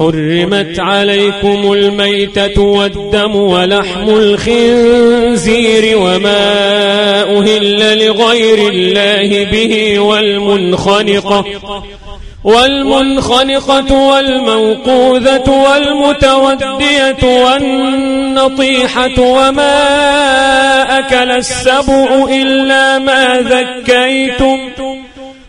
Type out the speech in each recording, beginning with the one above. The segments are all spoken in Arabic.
حرمت عليكم الميتة والدم ولحم الخنزير وما أهل لغير الله به والمنخنقة والمنخنقة والموقوذة والمتودية والنطيحة وما أكل السبع إلا ما ذكيتم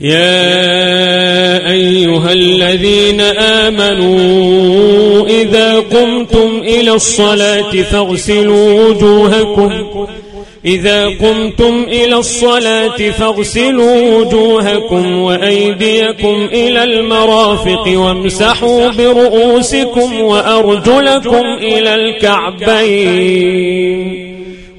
يا أيها الذين آمنوا إذا قمتم إلى الصلاة فاغسلوا وجوهكم. إذا قمتم إلى الصلاة فاغسلوا وجوهكم وأيديكم إلى المرافق وامسحوا برؤوسكم وأرجلكم إلى الكعبين.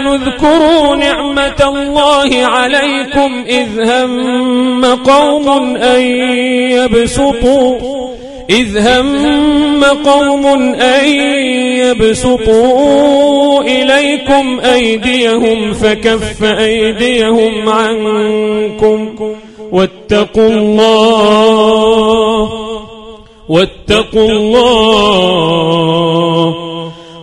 آمنوا اذكروا نعمة الله عليكم إذ هم قوم أن يبسطوا إذ هم قوم أن يبسطوا إليكم أيديهم فكف أيديهم عنكم واتقوا الله واتقوا الله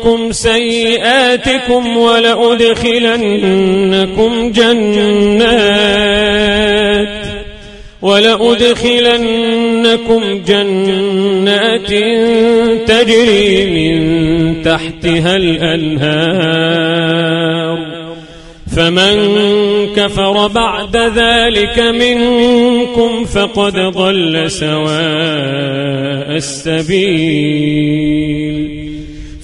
عنكم سيئاتكم ولأدخلنكم جنات ولأدخلنكم جنات تجري من تحتها الأنهار فمن كفر بعد ذلك منكم فقد ضل سواء السبيل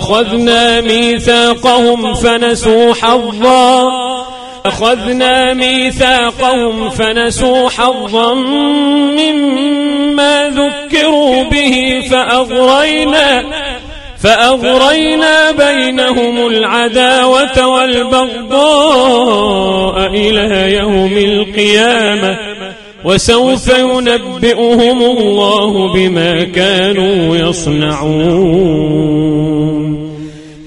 أخذنا ميثاقهم فنسوا حظا. أخذنا ميثاقهم فنسوا حظا مما ذكروا به فأغرينا فأغرينا بينهم العداوة والبغضاء إلى يوم القيامة. وسوف ينبئهم الله بما كانوا يصنعون.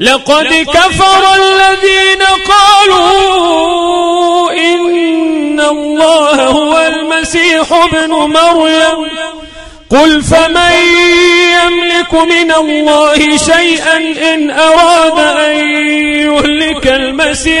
لقد كفر الذين قالوا إن الله هو المسيح ابن مريم. قل فمن يملك من الله شيئا إن أراد أن يهلك المسيح؟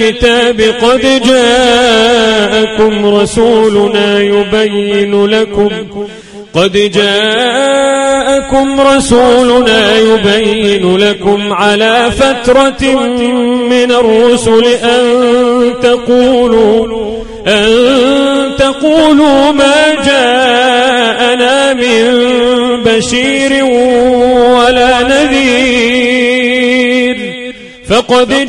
الكتاب قد جاءكم رسولنا يبين لكم. قد جاءكم رسولنا يبين لكم على فترة من الرسل أن تقولوا أن تقولوا ما جاءنا من بشير ولا نذير. فقد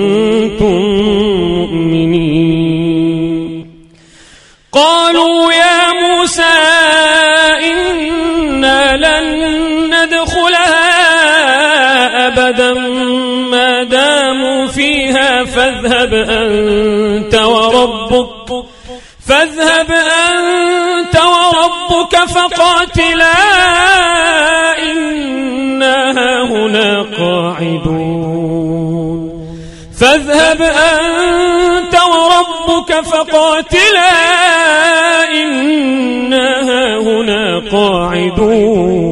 فاذهب أنت وربك فاذهب أنت وربك فقاتلا إنا هنا قاعدون. فاذهب أنت وربك فقاتلا إنا هنا قاعدون.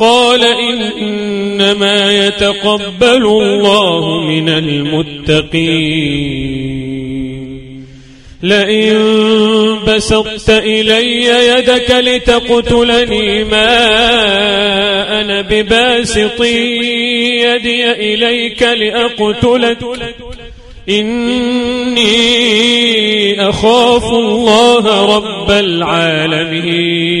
قال إنما يتقبل الله من المتقين. لئن بسطت إلي يدك لتقتلني ما أنا بباسط يدي إليك لأقتلك. إني أخاف الله رب العالمين.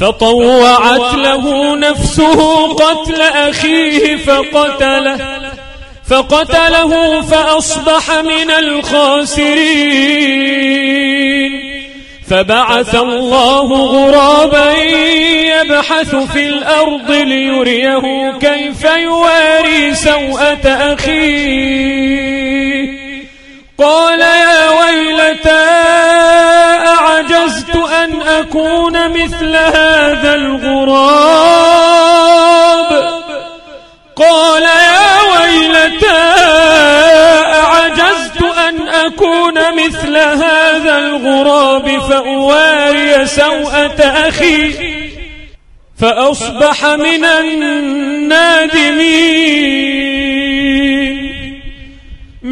فطوعت له نفسه قتل أخيه فقتله فقتله فأصبح من الخاسرين. فبعث الله غرابا يبحث في الأرض ليريه كيف يواري سوءة أخيه. قال يا أعجزت أن أكون مثل هذا الغراب. قال يا ويلتى أعجزت أن أكون مثل هذا الغراب فأواري سوءة أخي فأصبح من النادمين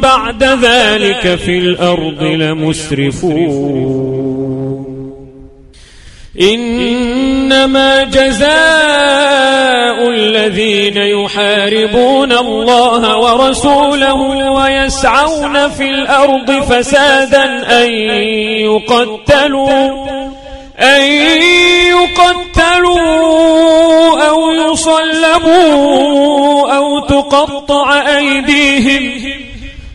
بعد ذلك في الأرض لمسرفون. إنما جزاء الذين يحاربون الله ورسوله ويسعون في الأرض فسادا أن يقتلوا أن يقتلوا أو يصلبوا أو تقطع أيديهم.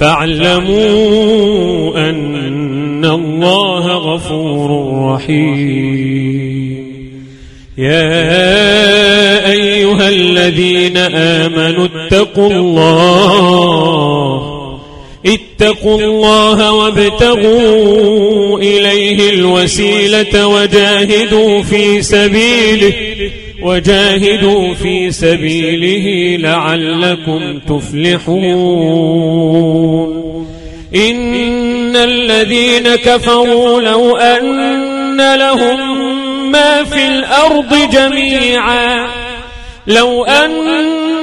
فاعلموا أن الله غفور رحيم. يا أيها الذين آمنوا اتقوا الله. اتقوا الله وابتغوا إليه الوسيلة وجاهدوا في سبيله وجاهدوا في سبيله لعلكم تفلحون. إن الذين كفروا لو أن لهم ما في الأرض جميعا لو أن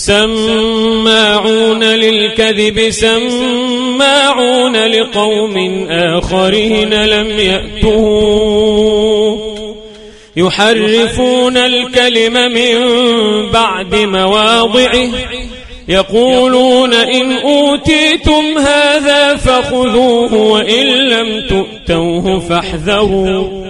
سماعون للكذب سماعون لقوم آخرين لم يأتوك. يحرفون الكلم من بعد مواضعه. يقولون إن أوتيتم هذا فخذوه وإن لم تؤتوه فاحذروا.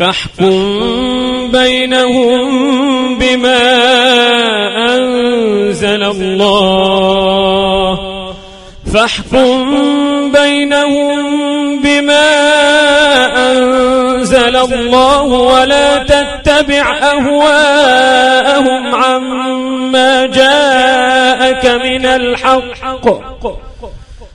فاحكم بينهم بما أنزل الله. فاحكم بينهم بما أنزل الله ولا تتبع أهواءهم عما جاءك من الحق.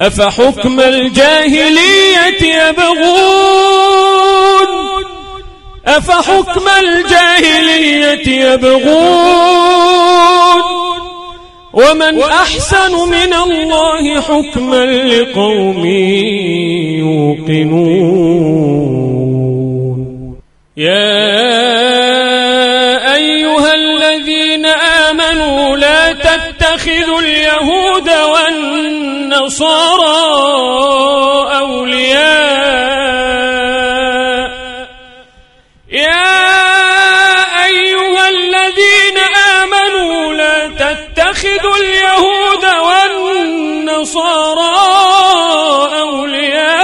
أفحكم الجاهلية يبغون؟ أفحكم الجاهلية يبغون؟ ومن أحسن من الله حكما لقوم يوقنون. يا أيها الذين آمنوا لا تتخذوا اليهود أولياء. يا أيها الذين آمنوا لا تتخذوا اليهود والنصارى أولياء.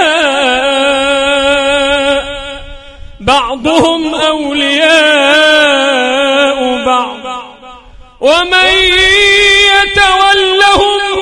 بعضهم أولياء بعض. ومن يتولهم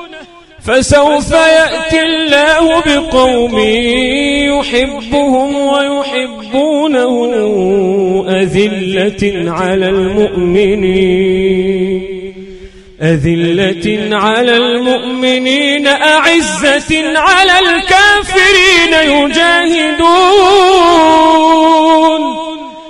فسوف يأتي الله بقوم يحبهم ويحبونه أذلة على المؤمنين. أذلة على المؤمنين أعزة على الكافرين يجاهدون.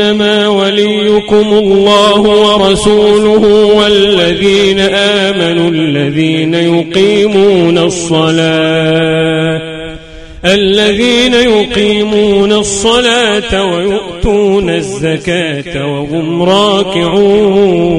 إنما وليكم الله ورسوله والذين آمنوا الذين يقيمون الصلاة الذين يقيمون الصلاة ويؤتون الزكاة وهم راكعون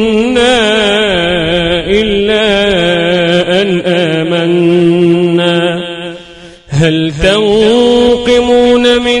أن آمنا. هل تنقمون منا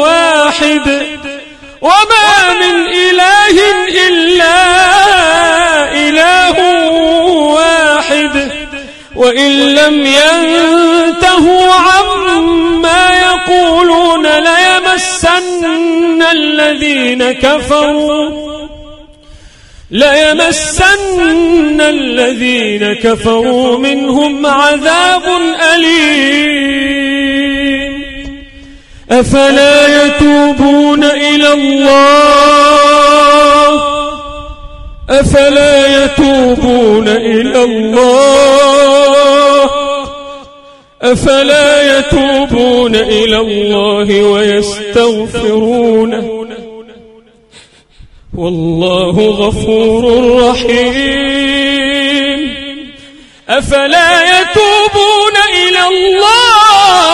واحد وما من إله إلا إله واحد وإن لم ينتهوا عما يقولون ليمسن الذين كفروا ليمسن الذين كفروا منهم عذاب أليم. أفلا يتوبون إلى الله؟ أفلا يتوبون إلى الله؟ أفلا يتوبون إلى الله ويستغفرونه والله غفور رحيم. أفلا يتوبون إلى الله؟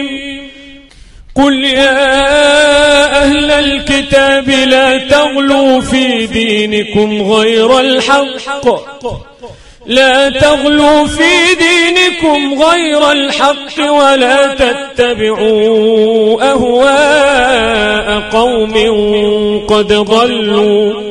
قل يا أهل الكتاب لا تغلوا في دينكم غير الحق. لا تغلوا في دينكم غير الحق ولا تتبعوا أهواء قوم قد ضلوا.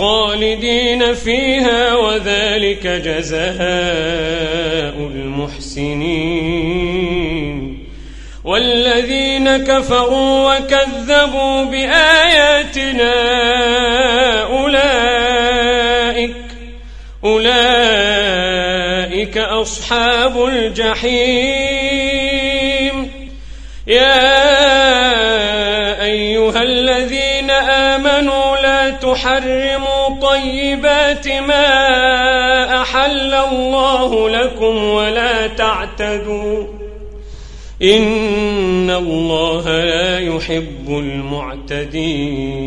خالدين فيها وذلك جزاء المحسنين. والذين الذين كفروا وكذبوا بآياتنا أولئك أولئك أصحاب الجحيم. يا أيها لا تحرموا طيبات ما أحل الله لكم ولا تعتدوا. إن الله لا يحب المعتدين.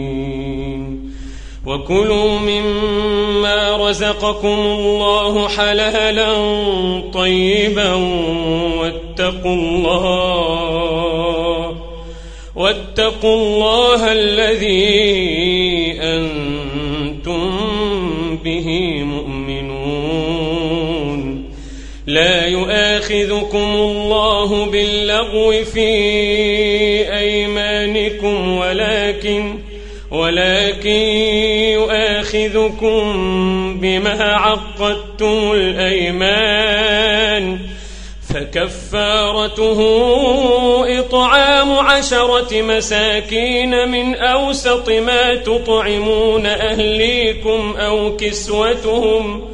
وكلوا مما رزقكم الله حلهلا طيبا واتقوا الله واتقوا الله الذي يؤاخذكم الله باللغو في أيمانكم ولكن ولكن يؤاخذكم بما عقدتم الأيمان. فكفارته إطعام عشرة مساكين من أوسط ما تطعمون أهليكم أو كسوتهم.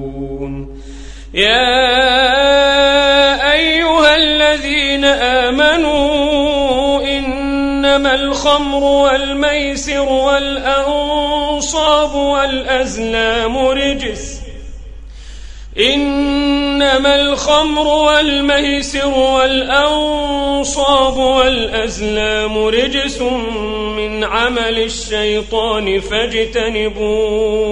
يا أيها الذين آمنوا إنما الخمر والميسر والأنصاب والأزلام رجس. إنما الخمر والميسر والأنصاب والأزلام رجس من عمل الشيطان فاجتنبوه.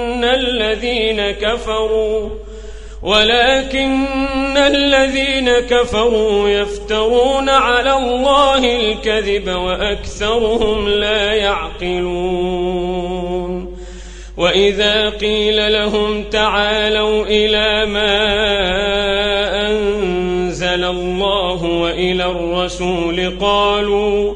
الذين كفروا ولكن الذين كفروا يفترون على الله الكذب وأكثرهم لا يعقلون. وإذا قيل لهم تعالوا إلى ما أنزل الله وإلى الرسول قالوا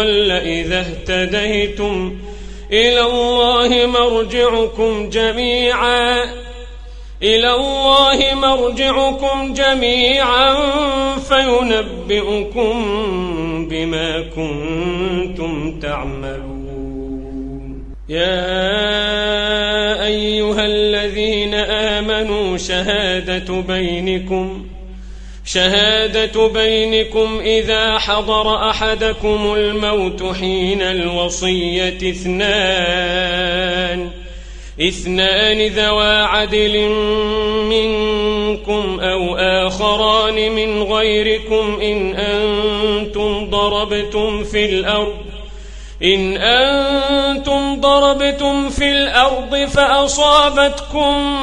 ضل إذا اهتديتم. إلى الله مرجعكم جميعا. إلى الله مرجعكم جميعا. فينبئكم بما كنتم تعملون. يا أيها الذين آمنوا شهادة بينكم. شهادة بينكم إذا حضر أحدكم الموت حين الوصية اثنان. اثنان ذوا عدل منكم أو آخران من غيركم إن أنتم ضربتم في الأرض إن أنتم ضربتم في الأرض فأصابتكم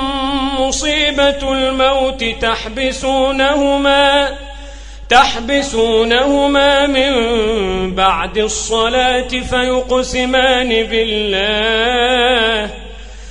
مصيبة الموت تحبسونهما تحبسونهما من بعد الصلاة فيقسمان بالله.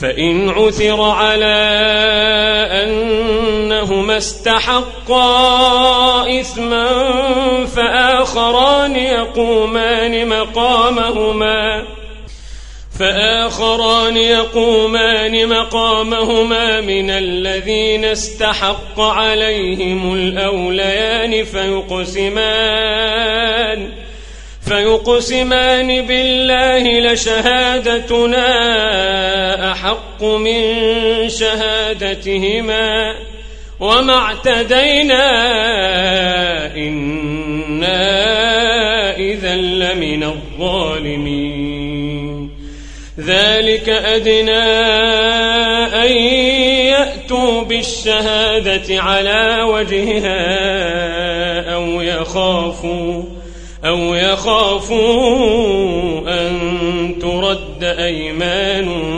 فإن عثر على أنهما استحقا إثما فآخران يقومان مقامهما فآخران يقومان مقامهما من الذين استحق عليهم الأوليان فيقسمان فيقسمان بالله لشهادتنا أحق من شهادتهما وما اعتدينا إنا إذا لمن الظالمين. ذلك أدنى أن يأتوا بالشهادة على وجهها أو يخافوا أو يخافوا أن ترد أيمان بعد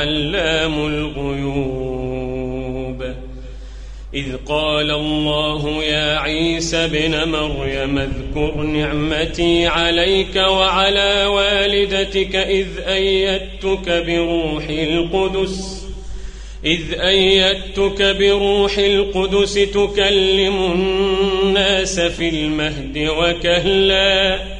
علام الغيوب. إذ قال الله يا عيسى بن مريم اذكر نعمتي عليك وعلى والدتك إذ أيدتك بروح القدس إذ أيدتك بروح القدس تكلم الناس في المهد وكهلا.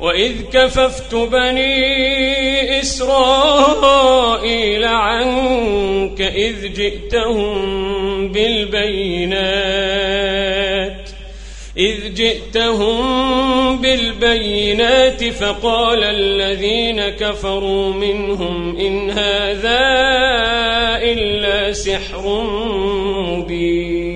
وإذ كففت بني إسرائيل عنك إذ جئتهم بالبينات إذ جئتهم بالبينات فقال الذين كفروا منهم إن هذا إلا سحر مبين.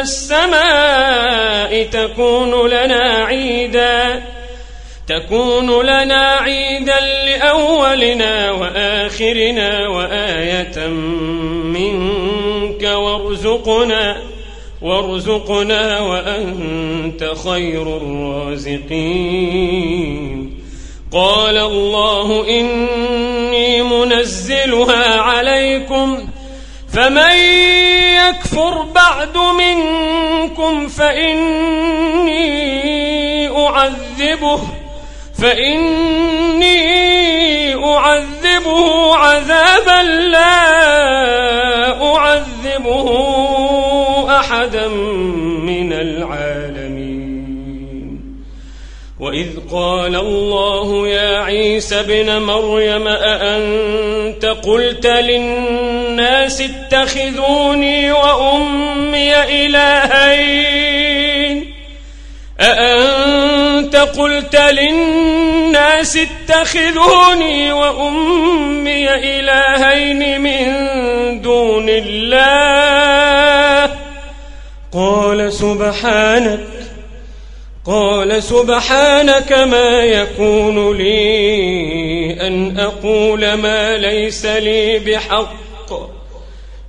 السماء تكون لنا عيدا تكون لنا عيدا لأولنا وآخرنا وآية منك وارزقنا وارزقنا وأنت خير الرازقين. قال الله إني منزلها عليكم فمن يكفر بعد منكم فإني أعذبه فإني أعذبه عذابا لا أعذبه أحدا من العالمين. وإذ قال الله يا عيسى ابن مريم أأنت قلت للناس اتخذوني وأمي إلهين. أأنت قلت للناس اتخذوني وأمي إلهين من دون الله؟ قال سبحانك قال سبحانك ما يكون لي أن أقول ما ليس لي بحق.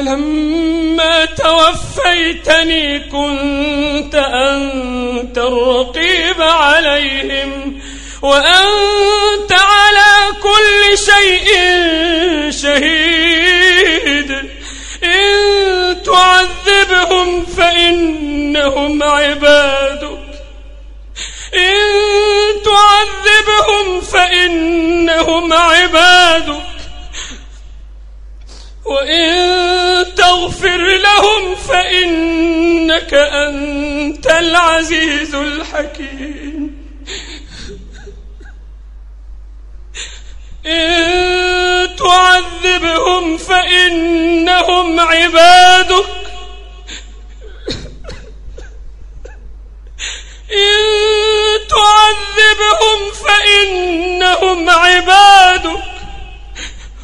فلما توفيتني كنت أنت الرقيب عليهم وأنت على كل شيء شهيد. إن تعذبهم فإنهم عبادك. إن تعذبهم فإنهم عبادك. وإن تغفر لهم فإنك أنت العزيز الحكيم. إن تعذبهم فإنهم عبادك. إن تعذبهم فإنهم عبادك.